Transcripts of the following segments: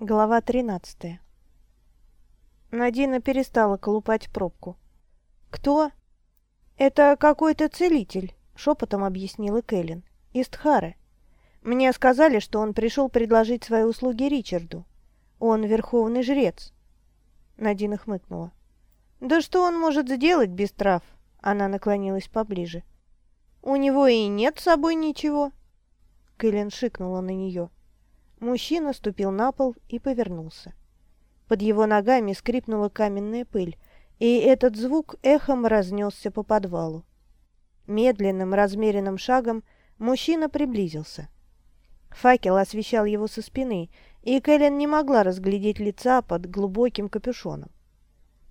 Глава 13 Надина перестала колупать пробку. «Кто?» «Это какой-то целитель», — шепотом объяснила Кэлен. «Из Тхары. Мне сказали, что он пришел предложить свои услуги Ричарду. Он верховный жрец». Надина хмыкнула. «Да что он может сделать без трав?» Она наклонилась поближе. «У него и нет с собой ничего». Кэлен шикнула на нее. Мужчина ступил на пол и повернулся. Под его ногами скрипнула каменная пыль, и этот звук эхом разнесся по подвалу. Медленным, размеренным шагом мужчина приблизился. Факел освещал его со спины, и Кэлен не могла разглядеть лица под глубоким капюшоном.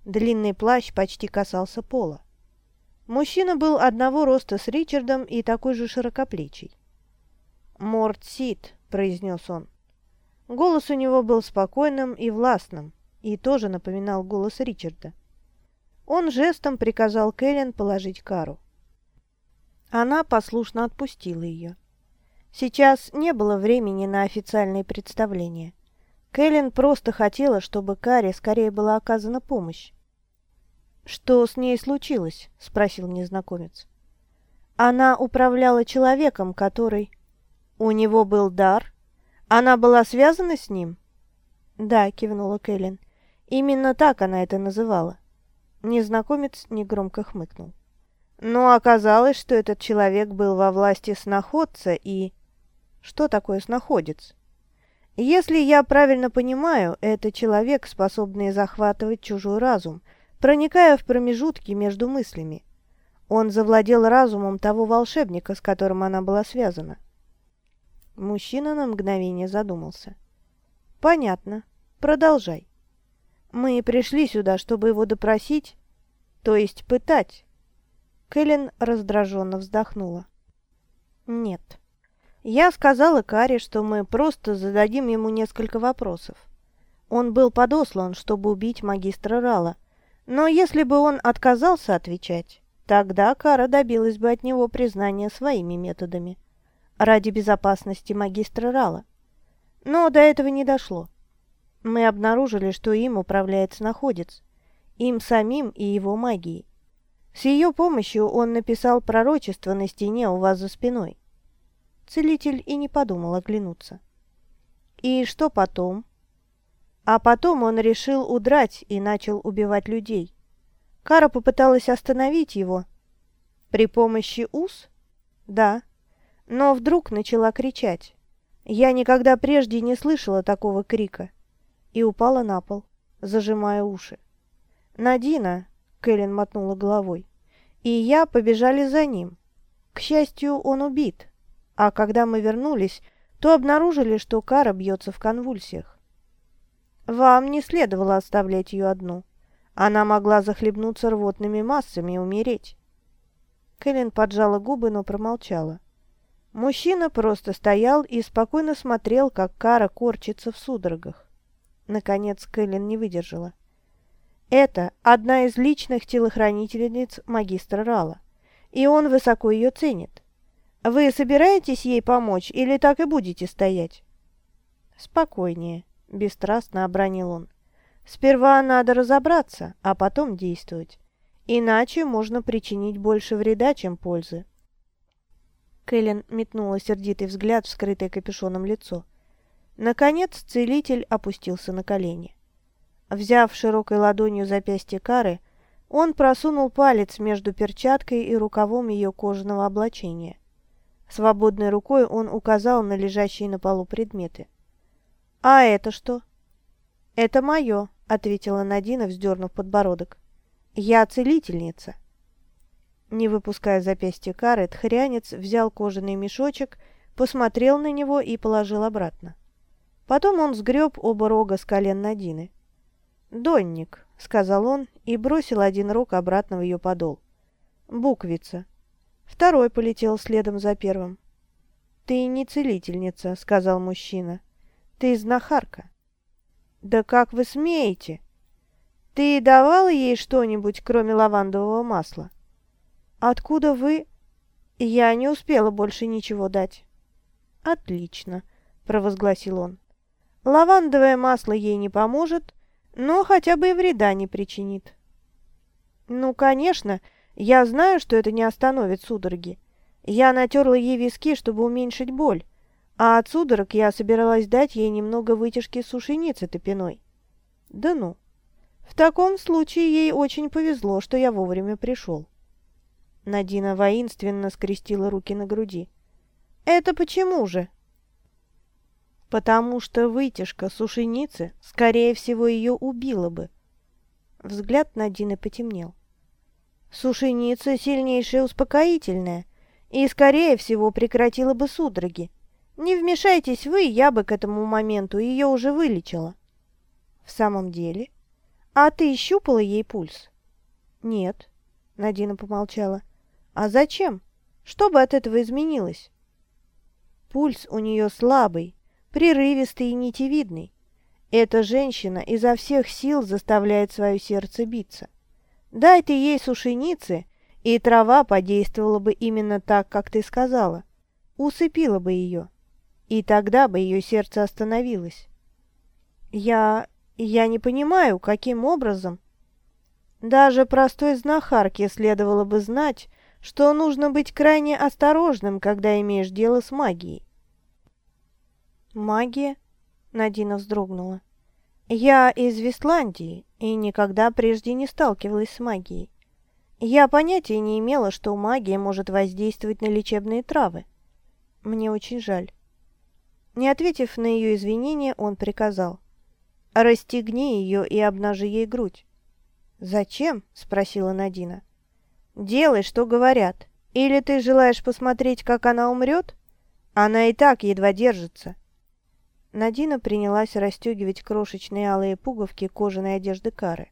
Длинный плащ почти касался пола. Мужчина был одного роста с Ричардом и такой же широкоплечий. «Морт Сид», — произнес он. Голос у него был спокойным и властным, и тоже напоминал голос Ричарда. Он жестом приказал Кэлен положить кару. Она послушно отпустила ее. Сейчас не было времени на официальные представления. Кэлен просто хотела, чтобы Каре скорее была оказана помощь. «Что с ней случилось?» – спросил незнакомец. «Она управляла человеком, который...» «У него был дар?» «Она была связана с ним?» «Да», — кивнула Кэлен. «Именно так она это называла». Незнакомец негромко хмыкнул. «Но оказалось, что этот человек был во власти сноходца и...» «Что такое сноходец?» «Если я правильно понимаю, это человек, способный захватывать чужой разум, проникая в промежутки между мыслями. Он завладел разумом того волшебника, с которым она была связана». Мужчина на мгновение задумался. «Понятно. Продолжай. Мы пришли сюда, чтобы его допросить, то есть пытать». Кэлен раздраженно вздохнула. «Нет. Я сказала Каре, что мы просто зададим ему несколько вопросов. Он был подослан, чтобы убить магистра Рала, но если бы он отказался отвечать, тогда Кара добилась бы от него признания своими методами» ради безопасности магистра Рала. Но до этого не дошло. Мы обнаружили, что им управляет сноходец, им самим и его магией. С ее помощью он написал пророчество на стене у вас за спиной. Целитель и не подумал оглянуться. И что потом? А потом он решил удрать и начал убивать людей. Кара попыталась остановить его. При помощи уз? Да но вдруг начала кричать. Я никогда прежде не слышала такого крика и упала на пол, зажимая уши. «Надина!» — Кэлен мотнула головой. «И я побежали за ним. К счастью, он убит. А когда мы вернулись, то обнаружили, что Кара бьется в конвульсиях. Вам не следовало оставлять ее одну. Она могла захлебнуться рвотными массами и умереть». Кэлен поджала губы, но промолчала. Мужчина просто стоял и спокойно смотрел, как Кара корчится в судорогах. Наконец Кэлен не выдержала. Это одна из личных телохранительниц магистра Рала, и он высоко ее ценит. Вы собираетесь ей помочь или так и будете стоять? Спокойнее, бесстрастно обронил он. Сперва надо разобраться, а потом действовать. Иначе можно причинить больше вреда, чем пользы. Кэлен метнула сердитый взгляд в скрытое капюшоном лицо. Наконец целитель опустился на колени. Взяв широкой ладонью запястье Кары, он просунул палец между перчаткой и рукавом ее кожаного облачения. Свободной рукой он указал на лежащие на полу предметы. «А это что?» «Это мое», — ответила Надина, вздернув подбородок. «Я целительница». Не выпуская запястья Кары, тхрянец взял кожаный мешочек, посмотрел на него и положил обратно. Потом он сгреб оба рога с колен Надины. «Донник», — сказал он и бросил один рог обратно в ее подол. «Буквица». Второй полетел следом за первым. «Ты не целительница», — сказал мужчина. «Ты знахарка». «Да как вы смеете? Ты давала ей что-нибудь, кроме лавандового масла?» «Откуда вы...» «Я не успела больше ничего дать». «Отлично», — провозгласил он. Лавандовое масло ей не поможет, но хотя бы и вреда не причинит. Ну, конечно, я знаю, что это не остановит судороги. Я натерла ей виски, чтобы уменьшить боль, а от судорог я собиралась дать ей немного вытяжки сушеницы топиной. Да ну. В таком случае ей очень повезло, что я вовремя пришел. Надина воинственно скрестила руки на груди. «Это почему же?» «Потому что вытяжка сушеницы, скорее всего, ее убила бы». Взгляд Надины потемнел. «Сушеница — сильнейшее успокоительное, и, скорее всего, прекратила бы судороги. Не вмешайтесь вы, я бы к этому моменту ее уже вылечила». «В самом деле? А ты щупала ей пульс?» «Нет», — Надина помолчала. А зачем? Что бы от этого изменилось? Пульс у нее слабый, прерывистый и нитевидный. Эта женщина изо всех сил заставляет свое сердце биться. Дай ты ей сушеницы, и трава подействовала бы именно так, как ты сказала. Усыпила бы ее. И тогда бы ее сердце остановилось. Я... я не понимаю, каким образом... Даже простой знахарке следовало бы знать, что нужно быть крайне осторожным, когда имеешь дело с магией. «Магия?» — Надина вздрогнула. «Я из Вестландии и никогда прежде не сталкивалась с магией. Я понятия не имела, что магия может воздействовать на лечебные травы. Мне очень жаль». Не ответив на ее извинения, он приказал. «Расстегни ее и обнажи ей грудь». «Зачем?» — спросила Надина. Делай, что говорят. Или ты желаешь посмотреть, как она умрет? Она и так едва держится». Надина принялась расстегивать крошечные алые пуговки кожаной одежды Кары.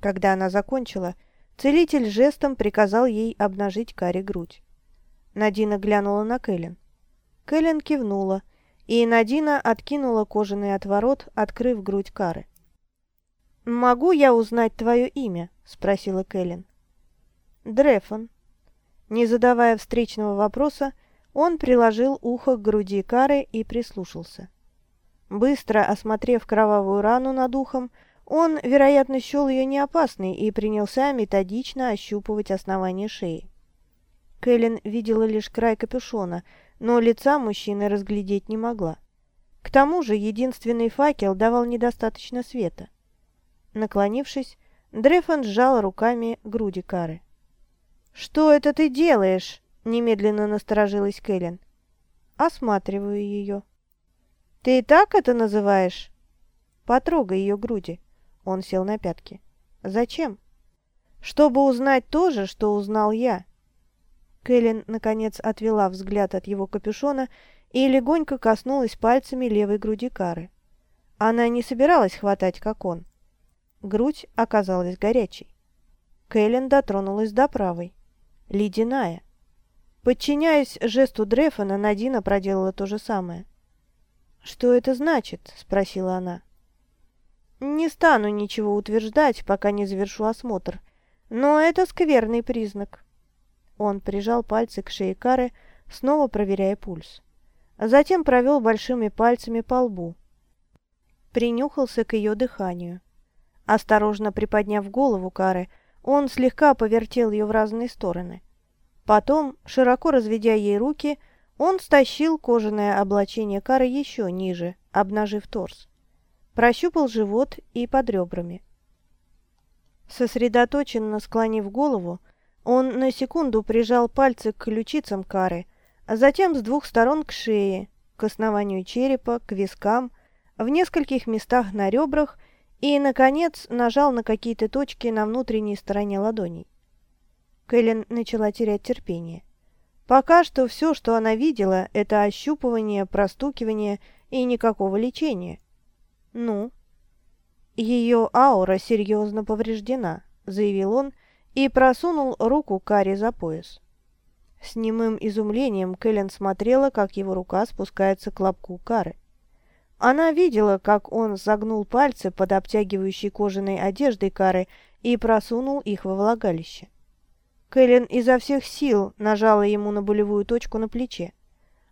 Когда она закончила, целитель жестом приказал ей обнажить Каре грудь. Надина глянула на Кэлен. Кэлен кивнула, и Надина откинула кожаный отворот, открыв грудь Кары. «Могу я узнать твое имя?» – спросила Кэлен. Дрефон. Не задавая встречного вопроса, он приложил ухо к груди Кары и прислушался. Быстро осмотрев кровавую рану над ухом, он, вероятно, счел ее неопасной и принялся методично ощупывать основание шеи. Кэлен видела лишь край капюшона, но лица мужчины разглядеть не могла. К тому же единственный факел давал недостаточно света. Наклонившись, Дрефон сжал руками груди Кары. «Что это ты делаешь?» – немедленно насторожилась Кэлен. «Осматриваю ее». «Ты и так это называешь?» «Потрогай ее груди». Он сел на пятки. «Зачем?» «Чтобы узнать то же, что узнал я». Кэлен, наконец, отвела взгляд от его капюшона и легонько коснулась пальцами левой груди Кары. Она не собиралась хватать, как он. Грудь оказалась горячей. Кэлен дотронулась до правой ледяная. Подчиняясь жесту Дрефона, Надина проделала то же самое. «Что это значит?» – спросила она. «Не стану ничего утверждать, пока не завершу осмотр, но это скверный признак». Он прижал пальцы к шее Кары, снова проверяя пульс. Затем провел большими пальцами по лбу. Принюхался к ее дыханию. Осторожно приподняв голову Кары, он слегка повертел ее в разные стороны. Потом, широко разведя ей руки, он стащил кожаное облачение Кары еще ниже, обнажив торс. Прощупал живот и под ребрами. Сосредоточенно склонив голову, он на секунду прижал пальцы к ключицам Кары, а затем с двух сторон к шее, к основанию черепа, к вискам, в нескольких местах на ребрах и, наконец, нажал на какие-то точки на внутренней стороне ладоней. Кэлен начала терять терпение. Пока что все, что она видела, это ощупывание, простукивание и никакого лечения. Ну? Ее аура серьезно повреждена, заявил он и просунул руку Кари за пояс. С немым изумлением Кэлен смотрела, как его рука спускается к лобку Кары. Она видела, как он загнул пальцы под обтягивающей кожаной одеждой Кары и просунул их во влагалище. Кэлен изо всех сил нажала ему на болевую точку на плече.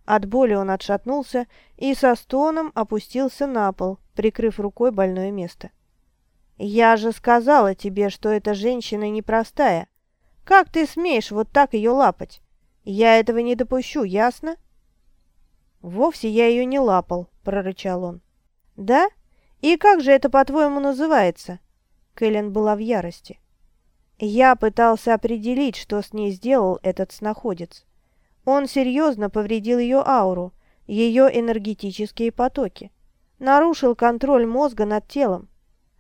От боли он отшатнулся и со стоном опустился на пол, прикрыв рукой больное место. «Я же сказала тебе, что эта женщина непростая. Как ты смеешь вот так ее лапать? Я этого не допущу, ясно?» «Вовсе я ее не лапал», — прорычал он. «Да? И как же это, по-твоему, называется?» Кэлен была в ярости. Я пытался определить, что с ней сделал этот снаходец. Он серьезно повредил ее ауру, ее энергетические потоки. Нарушил контроль мозга над телом.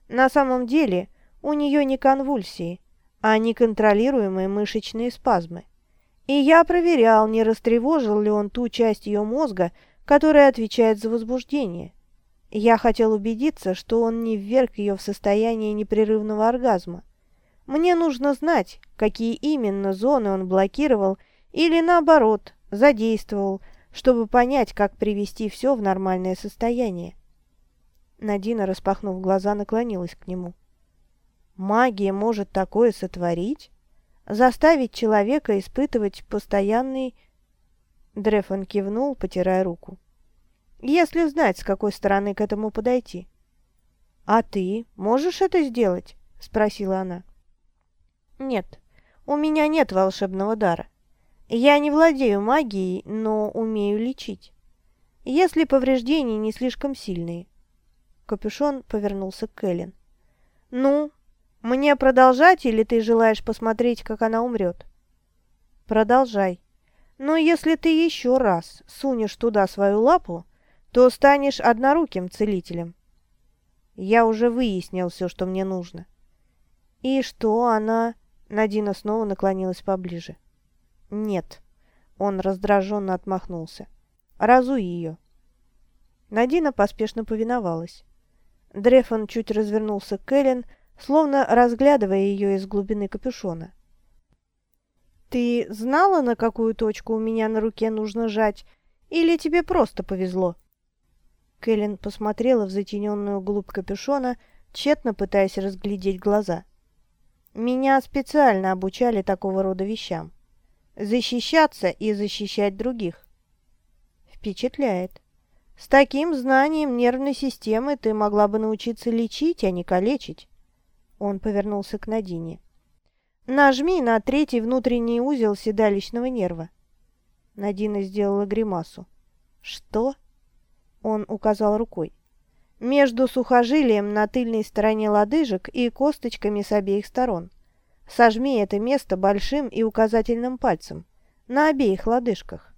На самом деле у нее не конвульсии, а неконтролируемые мышечные спазмы. И я проверял, не растревожил ли он ту часть ее мозга, которая отвечает за возбуждение. Я хотел убедиться, что он не вверг ее в состояние непрерывного оргазма. Мне нужно знать, какие именно зоны он блокировал или, наоборот, задействовал, чтобы понять, как привести все в нормальное состояние. Надина, распахнув глаза, наклонилась к нему. «Магия может такое сотворить? Заставить человека испытывать постоянный...» Дрефон кивнул, потирая руку. «Если знать, с какой стороны к этому подойти». «А ты можешь это сделать?» — спросила она. «Нет, у меня нет волшебного дара. Я не владею магией, но умею лечить. Если повреждения не слишком сильные. Капюшон повернулся к Кэлен. «Ну, мне продолжать или ты желаешь посмотреть, как она умрет?» «Продолжай. Но если ты еще раз сунешь туда свою лапу, то станешь одноруким целителем. Я уже выяснил все, что мне нужно». «И что она...» Надина снова наклонилась поближе. «Нет». Он раздраженно отмахнулся. «Разуй ее». Надина поспешно повиновалась. Дрефон чуть развернулся к Эллен, словно разглядывая ее из глубины капюшона. «Ты знала, на какую точку у меня на руке нужно жать, или тебе просто повезло?» Кэлен посмотрела в затененную глубь капюшона, тщетно пытаясь разглядеть глаза. «Меня специально обучали такого рода вещам защищаться и защищать других. Впечатляет. С таким знанием нервной системы ты могла бы научиться лечить, а не калечить. Он повернулся к Надине. Нажми на третий внутренний узел седалищного нерва. Надина сделала гримасу. Что? Он указал рукой. Между сухожилием на тыльной стороне лодыжек и косточками с обеих сторон. Сожми это место большим и указательным пальцем на обеих лодыжках.